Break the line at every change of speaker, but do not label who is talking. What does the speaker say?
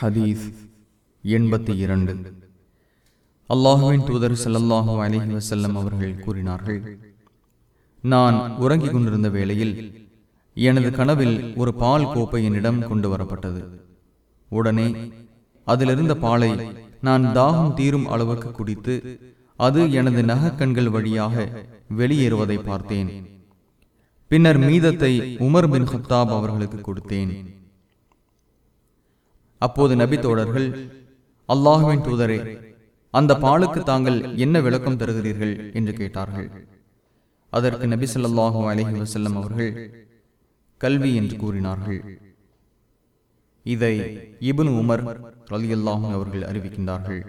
ஹதீஸ் எண்பத்தி இரண்டு. அல்லாஹுவின் தூதர் ஸல்லல்லாஹு அலஹி வசல்லம் அவர்கள் கூறினார்கள் நான் உறங்கிக் கொண்டிருந்த வேளையில் எனது கனவில் ஒரு பால் கோப்பை என்னிடம் கொண்டு வரப்பட்டது. உடனே அதிலிருந்த பாலை நான் தாகம் தீரும் அளவுக்கு குடித்து அது எனது நகக்கண்கள் வழியாக வெளியேறுவதை பார்த்தேன். பின்னர் மீதத்தை உமர் பின் ஹத்தாப் அவர்களுக்கு கொடுத்தேன். அப்போது நபி தோழர்கள் அல்லாஹுவின் தூதரே அந்த பாலுக்கு தாங்கள் என்ன விளக்கம் தருகிறீர்கள்? என்று கேட்டார்கள். அதற்கு நபி ஸல்லல்லாஹு அலைஹி வஸல்லம் அவர்கள் கல்வி என்று கூறினார்கள். இதை இப்னு உமர் ரலியல்லாஹு அவர்கள் அறிவிக்கின்றார்கள்.